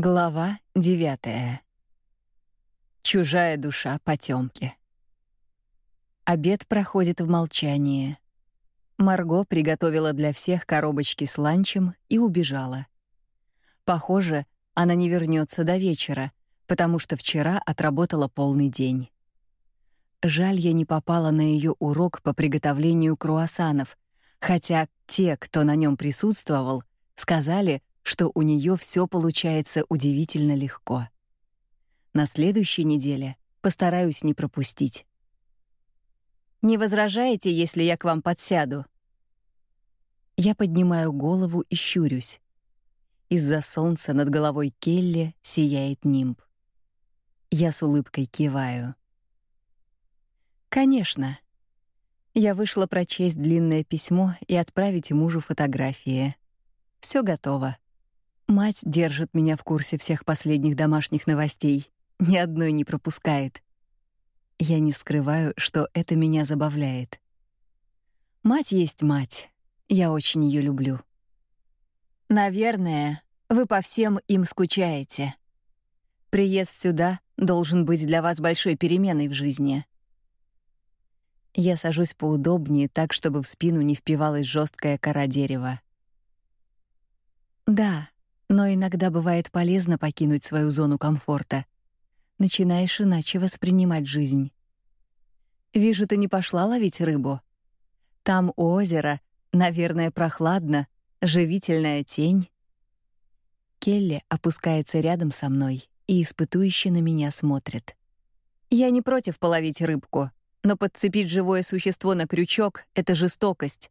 Глава девятая. Чужая душа потемки. Обед проходит в молчании. Марго приготовила для всех коробочки с ланчем и убежала. Похоже, она не вернется до вечера, потому что вчера отработала полный день. Жаль, я не попала на ее урок по приготовлению круассанов, хотя те, кто на нем присутствовал, сказали, что у нее все получается удивительно легко. На следующей неделе постараюсь не пропустить. Не возражаете, если я к вам подсяду? Я поднимаю голову и щурюсь. Из-за солнца над головой Келли сияет нимб. Я с улыбкой киваю. Конечно. Я вышла прочесть длинное письмо и отправить мужу фотографии. Все готово. Мать держит меня в курсе всех последних домашних новостей, ни одной не пропускает. Я не скрываю, что это меня забавляет. Мать есть мать. Я очень ее люблю. Наверное, вы по всем им скучаете. Приезд сюда должен быть для вас большой переменой в жизни. Я сажусь поудобнее, так чтобы в спину не впивалась жесткая кора дерева. Да, но иногда бывает полезно покинуть свою зону комфорта. Начинаешь иначе воспринимать жизнь. Вижу, ты не пошла ловить рыбу. Там у озера, наверное, прохладно, живительная тень. Келли опускается рядом со мной и испытующе на меня смотрит. Я не против половить рыбку, но подцепить живое существо на крючок — это жестокость.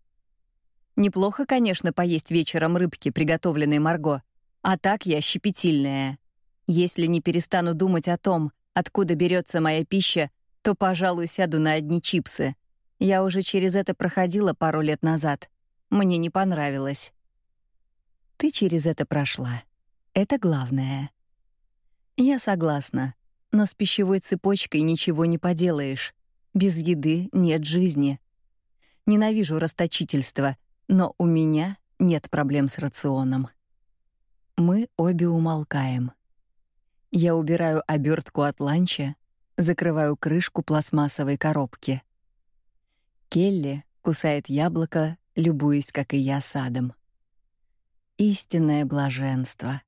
Неплохо, конечно, поесть вечером рыбки, приготовленной Марго, а так я щепетильная. Если не перестану думать о том, откуда берется моя пища, то, пожалуй, сяду на одни чипсы. Я уже через это проходила пару лет назад. Мне не понравилось. Ты через это прошла. Это главное. Я согласна, но с пищевой цепочкой ничего не поделаешь. Без еды нет жизни. Ненавижу расточительство, но у меня нет проблем с рационом. Мы обе умолкаем. Я убираю обертку от ланча, закрываю крышку пластмассовой коробки. Келли кусает яблоко, любуясь, как и я, садом. Истинное блаженство.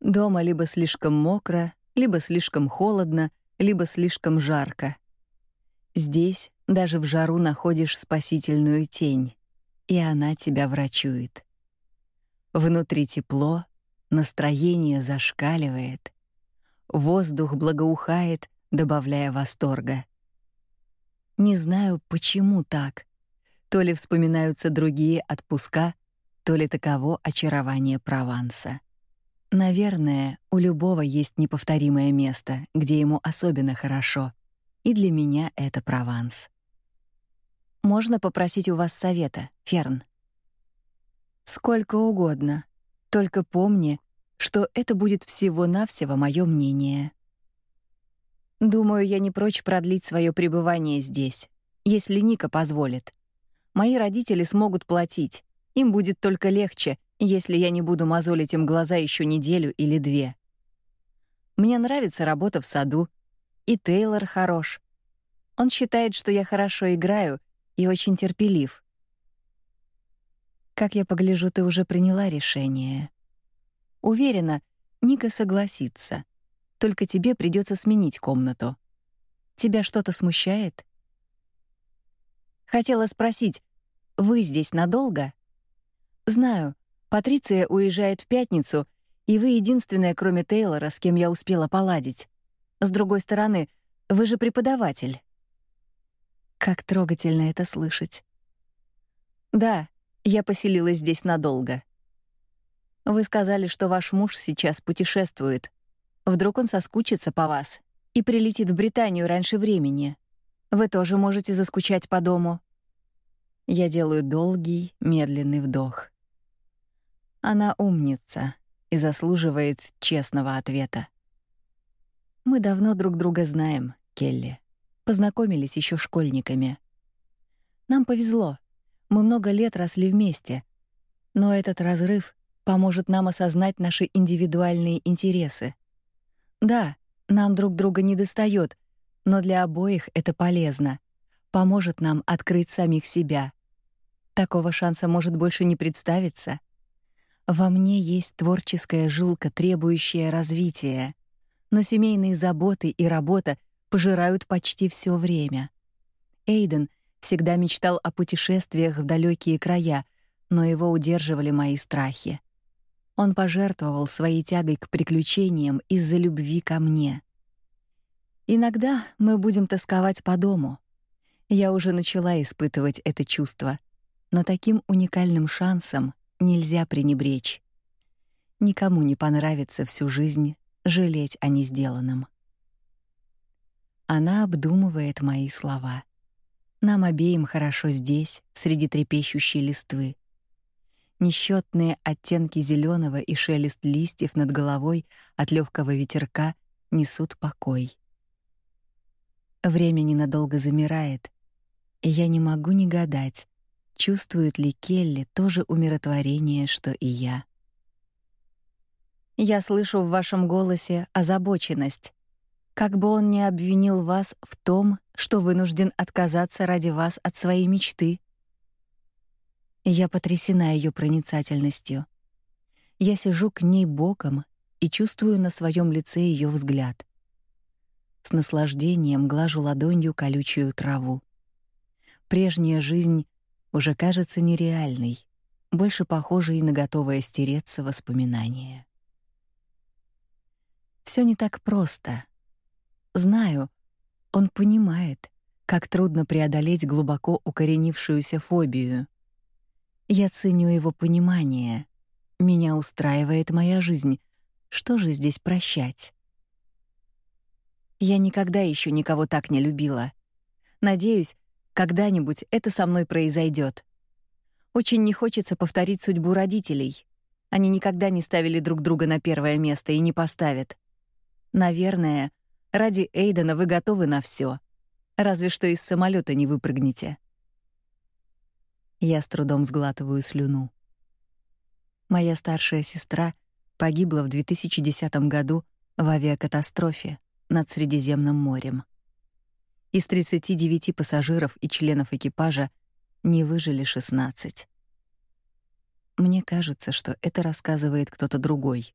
Дома либо слишком мокро, либо слишком холодно, либо слишком жарко. Здесь даже в жару находишь спасительную тень, и она тебя врачует. Внутри тепло, настроение зашкаливает. Воздух благоухает, добавляя восторга. Не знаю, почему так. То ли вспоминаются другие отпуска, то ли таково очарование Прованса. Наверное, у любого есть неповторимое место, где ему особенно хорошо. И для меня это Прованс. Можно попросить у вас совета, Ферн? Сколько угодно. Только помни, что это будет всего-навсего мое мнение. Думаю, я не прочь продлить свое пребывание здесь, если Ника позволит. Мои родители смогут платить. Им будет только легче, если я не буду мозолить им глаза еще неделю или две. Мне нравится работа в саду, и Тейлор хорош. Он считает, что я хорошо играю и очень терпелив. Как я погляжу, ты уже приняла решение. Уверена, Ника согласится. Только тебе придется сменить комнату. Тебя что-то смущает? Хотела спросить, вы здесь надолго? Знаю, Патриция уезжает в пятницу, и вы единственная, кроме Тейлора, с кем я успела поладить. С другой стороны, вы же преподаватель. Как трогательно это слышать. Да, я поселилась здесь надолго. Вы сказали, что ваш муж сейчас путешествует. Вдруг он соскучится по вас и прилетит в Британию раньше времени. Вы тоже можете заскучать по дому. Я делаю долгий, медленный вдох. Она умница и заслуживает честного ответа. Мы давно друг друга знаем, Келли. Познакомились еще школьниками. Нам повезло. Мы много лет росли вместе. Но этот разрыв поможет нам осознать наши индивидуальные интересы. Да, нам друг друга недостает, но для обоих это полезно. Поможет нам открыть самих себя. Такого шанса может больше не представиться. Во мне есть творческая жилка, требующая развития, но семейные заботы и работа пожирают почти все время. Эйден всегда мечтал о путешествиях в далекие края, но его удерживали мои страхи. Он пожертвовал своей тягой к приключениям из-за любви ко мне. Иногда мы будем тосковать по дому. Я уже начала испытывать это чувство, но таким уникальным шансом нельзя пренебречь. Никому не понравится всю жизнь жалеть о несделанном. Она обдумывает мои слова. Нам обеим хорошо здесь, среди трепещущей листвы. Несчетные оттенки зеленого и шелест листьев над головой от легкого ветерка несут покой. Время ненадолго замирает, и я не могу не гадать, чувствует ли Келли то же умиротворение, что и я. Я слышу в вашем голосе озабоченность, как бы он ни обвинил вас в том, что вынужден отказаться ради вас от своей мечты. Я потрясена ее проницательностью. Я сижу к ней боком и чувствую на своем лице ее взгляд. С наслаждением глажу ладонью колючую траву. Прежняя жизнь уже кажется нереальной, больше похожей на готовое стереться воспоминание. Все не так просто. Знаю, он понимает, как трудно преодолеть глубоко укоренившуюся фобию — я ценю его понимание. Меня устраивает моя жизнь. Что же здесь прощать? Я никогда еще никого так не любила. Надеюсь, когда-нибудь это со мной произойдет. Очень не хочется повторить судьбу родителей. Они никогда не ставили друг друга на первое место и не поставят. Наверное, ради Эйдена вы готовы на все. Разве что из самолета не выпрыгнете. Я с трудом сглатываю слюну. Моя старшая сестра погибла в 2010 году в авиакатастрофе над Средиземным морем. Из 39 пассажиров и членов экипажа не выжили 16. Мне кажется, что это рассказывает кто-то другой,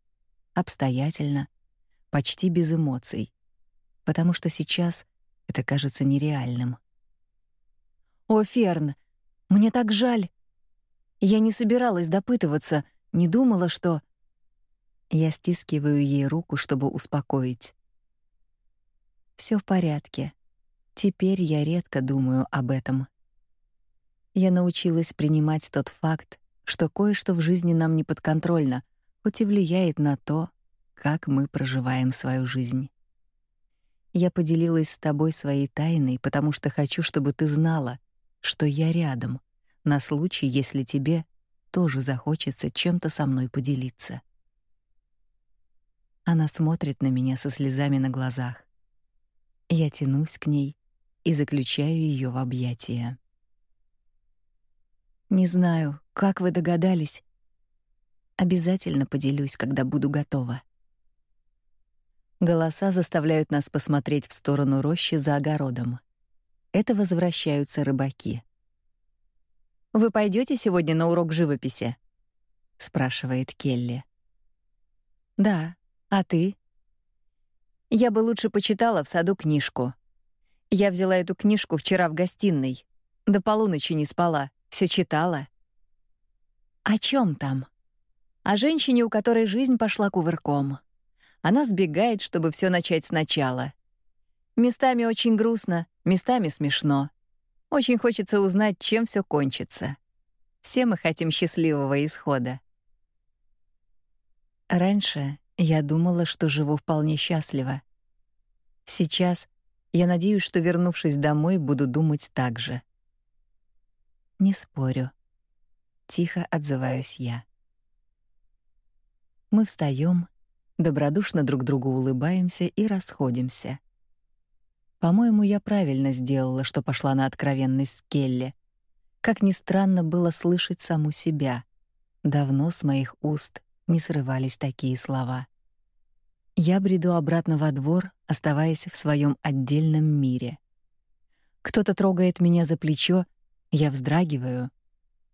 обстоятельно, почти без эмоций, потому что сейчас это кажется нереальным. «О, Ферн, мне так жаль. Я не собиралась допытываться, не думала, что Я стискиваю ей руку, чтобы успокоить. Все в порядке. Теперь я редко думаю об этом. Я научилась принимать тот факт, что кое-что в жизни нам не подконтрольно, хоть и влияет на то, как мы проживаем свою жизнь. Я поделилась с тобой своей тайной, потому что хочу, чтобы ты знала, что я рядом, на случай, если тебе тоже захочется чем-то со мной поделиться. Она смотрит на меня со слезами на глазах. Я тянусь к ней и заключаю ее в объятия. Не знаю, как вы догадались. Обязательно поделюсь, когда буду готова. Голоса заставляют нас посмотреть в сторону рощи за огородом. Это возвращаются рыбаки. Вы пойдете сегодня на урок живописи? спрашивает Келли. Да, а ты? Я бы лучше почитала в саду книжку. Я взяла эту книжку вчера в гостиной. До полуночи не спала, все читала. О чем там? О женщине, у которой жизнь пошла кувырком. Она сбегает, чтобы все начать сначала. Местами очень грустно, местами смешно. Очень хочется узнать, чем все кончится. Все мы хотим счастливого исхода. Раньше я думала, что живу вполне счастливо. Сейчас я надеюсь, что вернувшись домой, буду думать так же. Не спорю. Тихо отзываюсь я. Мы встаем, добродушно друг другу улыбаемся и расходимся. По-моему, я правильно сделала, что пошла на откровенность с Келли. Как ни странно было слышать саму себя. Давно с моих уст не срывались такие слова. Я бреду обратно во двор, оставаясь в своем отдельном мире. Кто-то трогает меня за плечо, я вздрагиваю.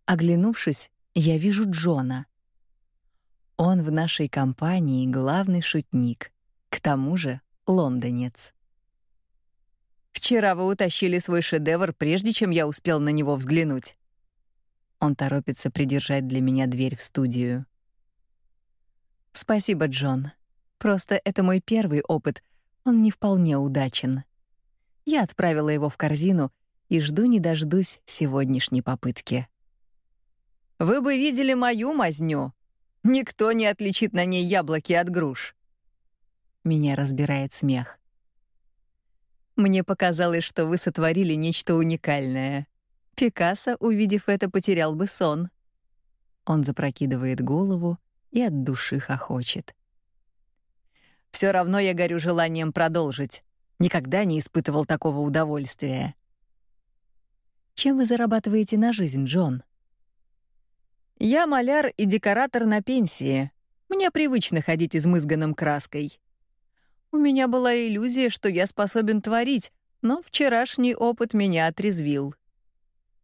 Оглянувшись, я вижу Джона. Он в нашей компании главный шутник, к тому же лондонец. Вчера вы утащили свой шедевр, прежде чем я успел на него взглянуть. Он торопится придержать для меня дверь в студию. Спасибо, Джон. Просто это мой первый опыт. Он не вполне удачен. Я отправила его в корзину и жду не дождусь сегодняшней попытки. Вы бы видели мою мазню. Никто не отличит на ней яблоки от груш. Меня разбирает смех. Мне показалось, что вы сотворили нечто уникальное. Пикассо, увидев это, потерял бы сон. Он запрокидывает голову и от души хохочет. Все равно я горю желанием продолжить. Никогда не испытывал такого удовольствия. Чем вы зарабатываете на жизнь, Джон? Я маляр и декоратор на пенсии. Мне привычно ходить измызганным краской. У меня была иллюзия, что я способен творить, но вчерашний опыт меня отрезвил.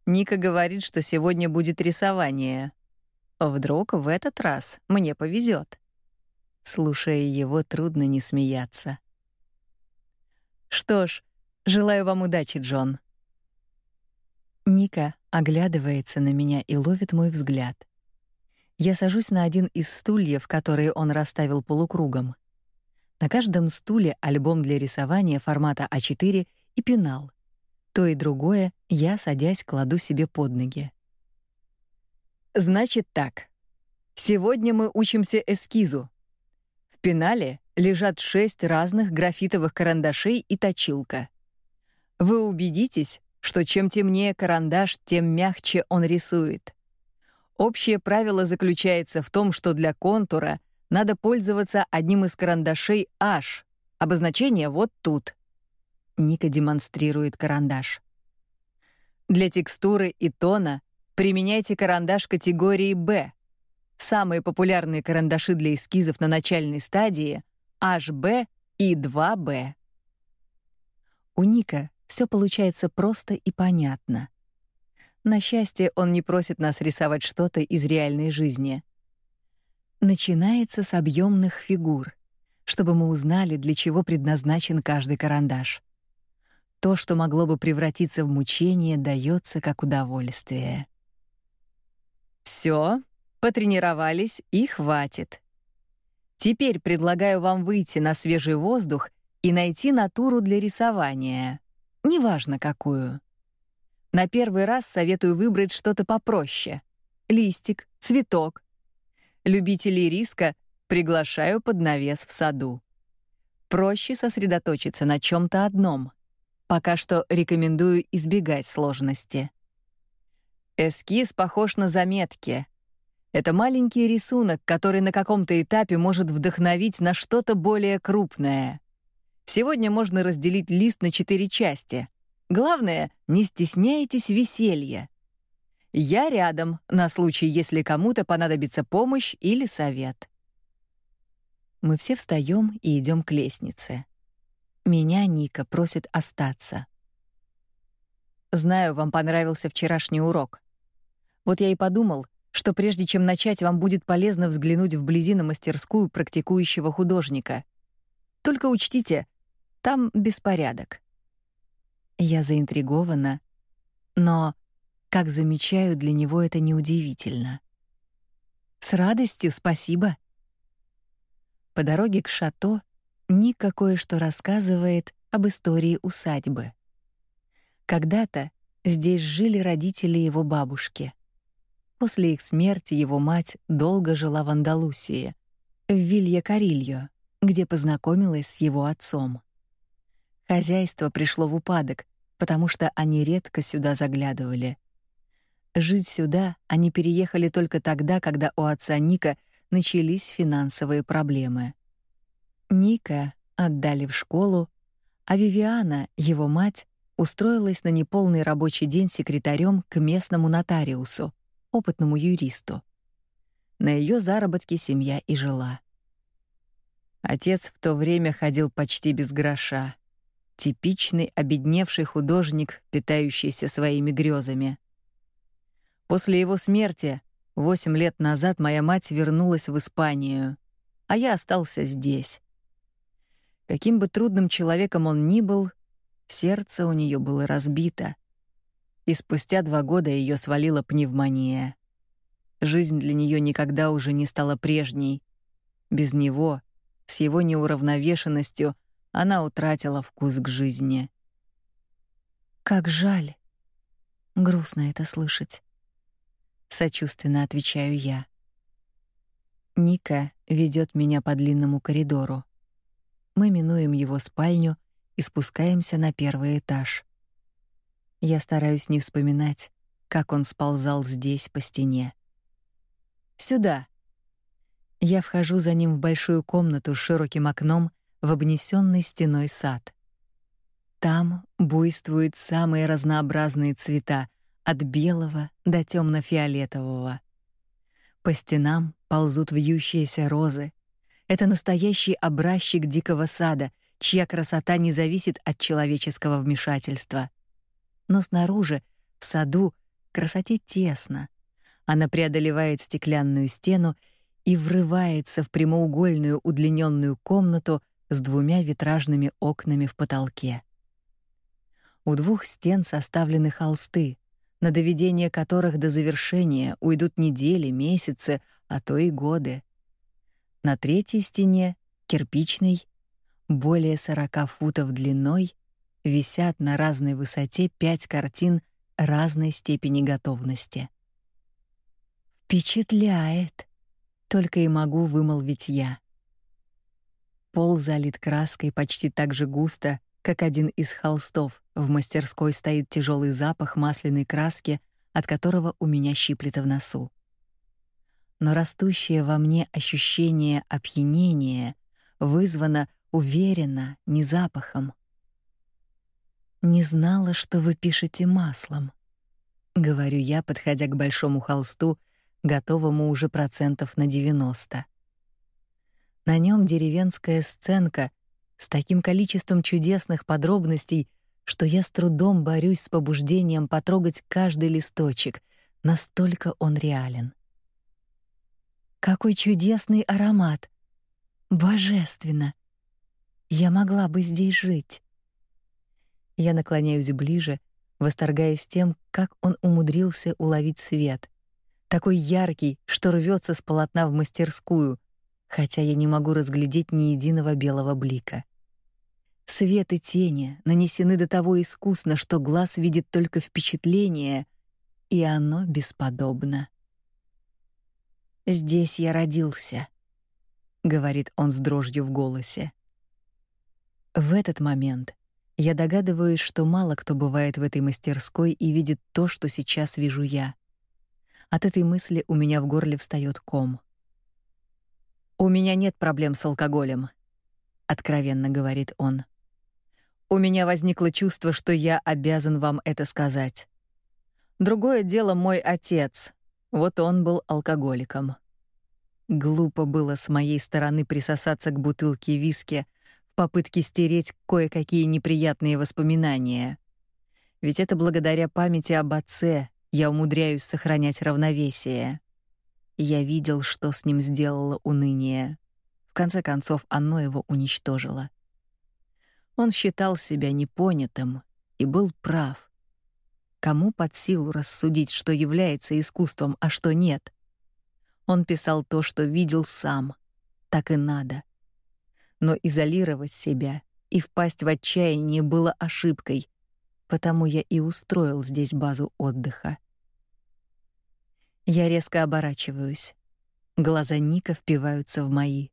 Ника говорит, что сегодня будет рисование. Вдруг в этот раз мне повезет. Слушая его, трудно не смеяться. Что ж, желаю вам удачи, Джон. Ника оглядывается на меня и ловит мой взгляд. Я сажусь на один из стульев, которые он расставил полукругом. На каждом стуле альбом для рисования формата А4 и пенал. То и другое я, садясь, кладу себе под ноги. Значит так. Сегодня мы учимся эскизу. В пенале лежат шесть разных графитовых карандашей и точилка. Вы убедитесь, что чем темнее карандаш, тем мягче он рисует. Общее правило заключается в том, что для контура надо пользоваться одним из карандашей H. Обозначение вот тут. Ника демонстрирует карандаш. Для текстуры и тона применяйте карандаш категории B. Самые популярные карандаши для эскизов на начальной стадии HB и 2B. У Ника все получается просто и понятно. На счастье, он не просит нас рисовать что-то из реальной жизни. Начинается с объемных фигур, чтобы мы узнали, для чего предназначен каждый карандаш. То, что могло бы превратиться в мучение, дается как удовольствие. Все, потренировались и хватит. Теперь предлагаю вам выйти на свежий воздух и найти натуру для рисования неважно какую. На первый раз советую выбрать что-то попроще. Листик, цветок. Любителей риска приглашаю под навес в саду. Проще сосредоточиться на чем то одном. Пока что рекомендую избегать сложности. Эскиз похож на заметки. Это маленький рисунок, который на каком-то этапе может вдохновить на что-то более крупное. Сегодня можно разделить лист на четыре части. Главное, не стесняйтесь веселья. Я рядом на случай, если кому-то понадобится помощь или совет. Мы все встаем и идем к лестнице. Меня Ника просит остаться. Знаю, вам понравился вчерашний урок. Вот я и подумал, что прежде чем начать, вам будет полезно взглянуть вблизи на мастерскую практикующего художника. Только учтите, там беспорядок. Я заинтригована, но, как замечаю, для него это неудивительно. С радостью, спасибо. По дороге к шато Ник кое-что рассказывает об истории усадьбы. Когда-то здесь жили родители его бабушки. После их смерти его мать долго жила в Андалусии, в Вилья-Карильо, где познакомилась с его отцом. Хозяйство пришло в упадок, потому что они редко сюда заглядывали. Жить сюда они переехали только тогда, когда у отца Ника начались финансовые проблемы. Ника отдали в школу, а Вивиана, его мать, устроилась на неполный рабочий день секретарем к местному нотариусу, опытному юристу. На ее заработки семья и жила. Отец в то время ходил почти без гроша. Типичный обедневший художник, питающийся своими грезами. После его смерти, восемь лет назад, моя мать вернулась в Испанию, а я остался здесь. Каким бы трудным человеком он ни был, сердце у нее было разбито. И спустя два года ее свалила пневмония. Жизнь для нее никогда уже не стала прежней. Без него, с его неуравновешенностью, она утратила вкус к жизни. Как жаль. Грустно это слышать. Сочувственно отвечаю я. Ника ведет меня по длинному коридору. Мы минуем его спальню и спускаемся на первый этаж. Я стараюсь не вспоминать, как он сползал здесь по стене. Сюда. Я вхожу за ним в большую комнату с широким окном в обнесенный стеной сад. Там буйствуют самые разнообразные цвета, от белого до темно фиолетового По стенам ползут вьющиеся розы, это настоящий образчик дикого сада, чья красота не зависит от человеческого вмешательства. Но снаружи, в саду, красоте тесно. Она преодолевает стеклянную стену и врывается в прямоугольную удлиненную комнату с двумя витражными окнами в потолке. У двух стен составлены холсты, на доведение которых до завершения уйдут недели, месяцы, а то и годы. На третьей стене, кирпичной, более 40 футов длиной, висят на разной высоте пять картин разной степени готовности. Впечатляет, только и могу вымолвить я. Пол залит краской почти так же густо, как один из холстов. В мастерской стоит тяжелый запах масляной краски, от которого у меня щиплет в носу но растущее во мне ощущение опьянения вызвано уверенно, не запахом. Не знала, что вы пишете маслом, говорю я, подходя к большому холсту, готовому уже процентов на 90. На нем деревенская сценка с таким количеством чудесных подробностей, что я с трудом борюсь с побуждением потрогать каждый листочек, настолько он реален. Какой чудесный аромат! Божественно! Я могла бы здесь жить. Я наклоняюсь ближе, восторгаясь тем, как он умудрился уловить свет. Такой яркий, что рвется с полотна в мастерскую, хотя я не могу разглядеть ни единого белого блика. Свет и тени нанесены до того искусно, что глаз видит только впечатление, и оно бесподобно. Здесь я родился, говорит он с дрожью в голосе. В этот момент я догадываюсь, что мало кто бывает в этой мастерской и видит то, что сейчас вижу я. От этой мысли у меня в горле встает ком. У меня нет проблем с алкоголем, откровенно говорит он. У меня возникло чувство, что я обязан вам это сказать. Другое дело мой отец, вот он был алкоголиком. Глупо было с моей стороны присосаться к бутылке виски в попытке стереть кое-какие неприятные воспоминания. Ведь это благодаря памяти об отце я умудряюсь сохранять равновесие. Я видел, что с ним сделало уныние. В конце концов, оно его уничтожило. Он считал себя непонятым и был прав. Кому под силу рассудить, что является искусством, а что нет? Он писал то, что видел сам. Так и надо. Но изолировать себя и впасть в отчаяние было ошибкой, потому я и устроил здесь базу отдыха. Я резко оборачиваюсь. Глаза Ника впиваются в мои.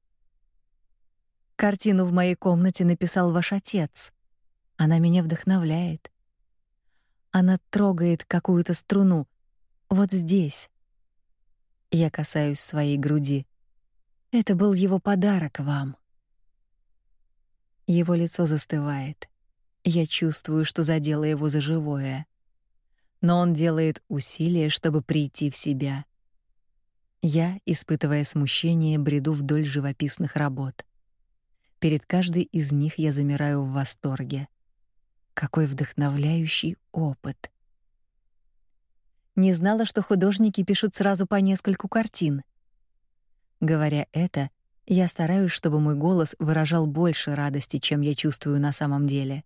Картину в моей комнате написал ваш отец. Она меня вдохновляет. Она трогает какую-то струну вот здесь. Я касаюсь своей груди. Это был его подарок вам. Его лицо застывает. Я чувствую, что задело его за живое. Но он делает усилие, чтобы прийти в себя. Я, испытывая смущение, бреду вдоль живописных работ. Перед каждой из них я замираю в восторге. Какой вдохновляющий опыт. Не знала, что художники пишут сразу по нескольку картин. Говоря это, я стараюсь, чтобы мой голос выражал больше радости, чем я чувствую на самом деле.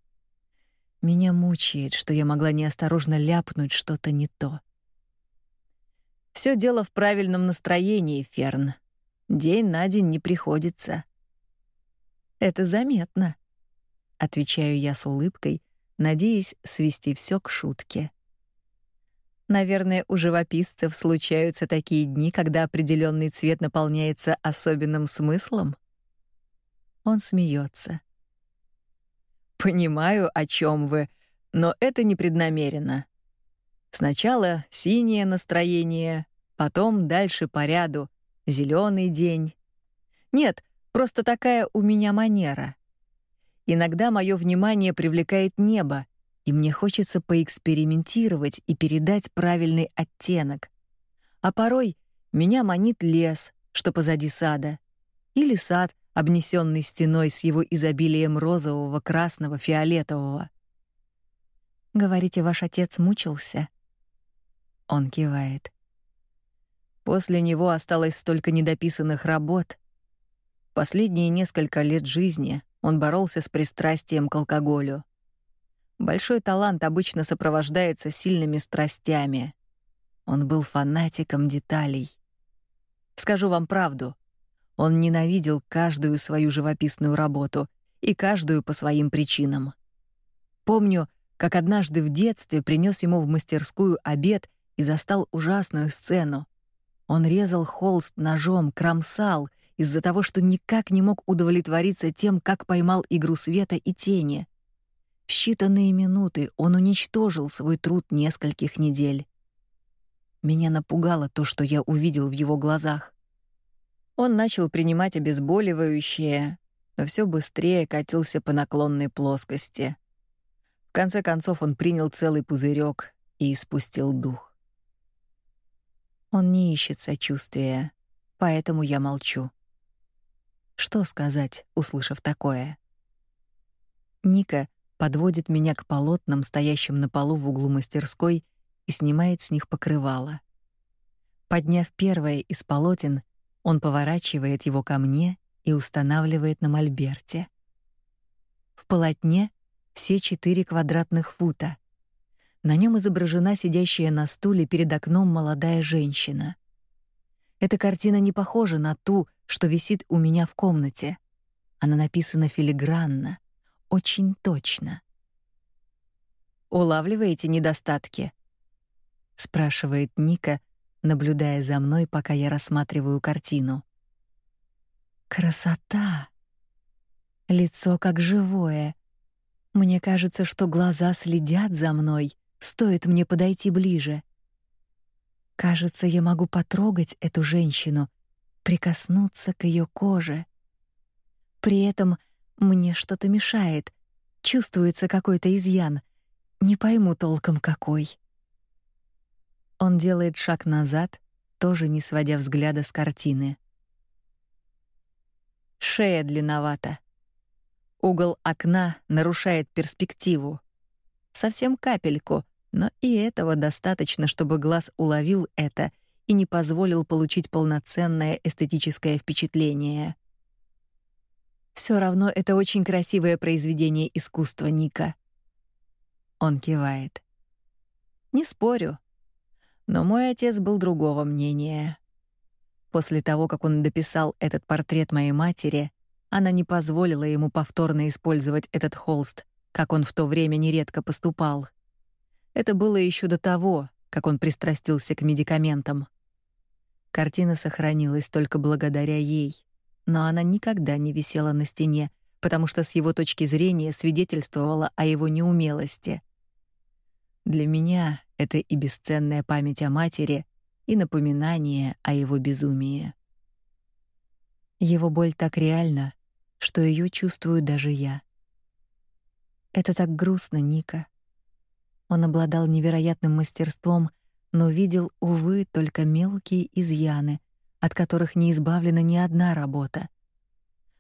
Меня мучает, что я могла неосторожно ляпнуть что-то не то. Все дело в правильном настроении, Ферн. День на день не приходится. Это заметно, отвечаю я с улыбкой, надеясь свести все к шутке. Наверное, у живописцев случаются такие дни, когда определенный цвет наполняется особенным смыслом. Он смеется. Понимаю, о чем вы, но это непреднамеренно. Сначала синее настроение, потом дальше по ряду зеленый день. Нет, просто такая у меня манера. Иногда мое внимание привлекает небо, и мне хочется поэкспериментировать и передать правильный оттенок. А порой меня манит лес, что позади сада, или сад, обнесенный стеной с его изобилием розового, красного, фиолетового. Говорите, ваш отец мучился? Он кивает. После него осталось столько недописанных работ. Последние несколько лет жизни он боролся с пристрастием к алкоголю. Большой талант обычно сопровождается сильными страстями. Он был фанатиком деталей. Скажу вам правду, он ненавидел каждую свою живописную работу и каждую по своим причинам. Помню, как однажды в детстве принес ему в мастерскую обед и застал ужасную сцену. Он резал холст ножом, кромсал из-за того, что никак не мог удовлетвориться тем, как поймал игру света и тени. В считанные минуты он уничтожил свой труд нескольких недель. Меня напугало то, что я увидел в его глазах. Он начал принимать обезболивающее, но все быстрее катился по наклонной плоскости. В конце концов он принял целый пузырек и испустил дух. Он не ищет сочувствия, поэтому я молчу. Что сказать, услышав такое? Ника подводит меня к полотнам, стоящим на полу в углу мастерской, и снимает с них покрывало. Подняв первое из полотен, он поворачивает его ко мне и устанавливает на мольберте. В полотне все четыре квадратных фута. На нем изображена сидящая на стуле перед окном молодая женщина. Эта картина не похожа на ту, что висит у меня в комнате. Она написана филигранно, очень точно. Улавливаете недостатки? спрашивает Ника, наблюдая за мной, пока я рассматриваю картину. Красота. Лицо как живое. Мне кажется, что глаза следят за мной, стоит мне подойти ближе. Кажется, я могу потрогать эту женщину, прикоснуться к ее коже. При этом мне что-то мешает. Чувствуется какой-то изъян. Не пойму толком какой. Он делает шаг назад, тоже не сводя взгляда с картины. Шея длинновата. Угол окна нарушает перспективу. Совсем капельку, но и этого достаточно, чтобы глаз уловил это и не позволил получить полноценное эстетическое впечатление. Все равно это очень красивое произведение искусства, Ника. Он кивает. Не спорю. Но мой отец был другого мнения. После того, как он дописал этот портрет моей матери, она не позволила ему повторно использовать этот холст, как он в то время нередко поступал. Это было еще до того, как он пристрастился к медикаментам. Картина сохранилась только благодаря ей но она никогда не висела на стене, потому что с его точки зрения свидетельствовала о его неумелости. Для меня это и бесценная память о матери, и напоминание о его безумии. Его боль так реальна, что ее чувствую даже я. Это так грустно, Ника. Он обладал невероятным мастерством, но видел увы только мелкие изъяны, от которых не избавлена ни одна работа.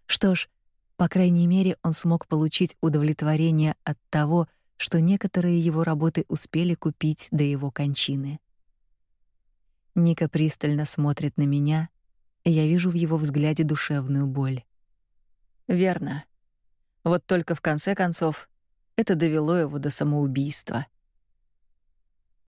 Что ж, по крайней мере, он смог получить удовлетворение от того, что некоторые его работы успели купить до его кончины. Ника пристально смотрит на меня, и я вижу в его взгляде душевную боль. Верно. Вот только в конце концов это довело его до самоубийства.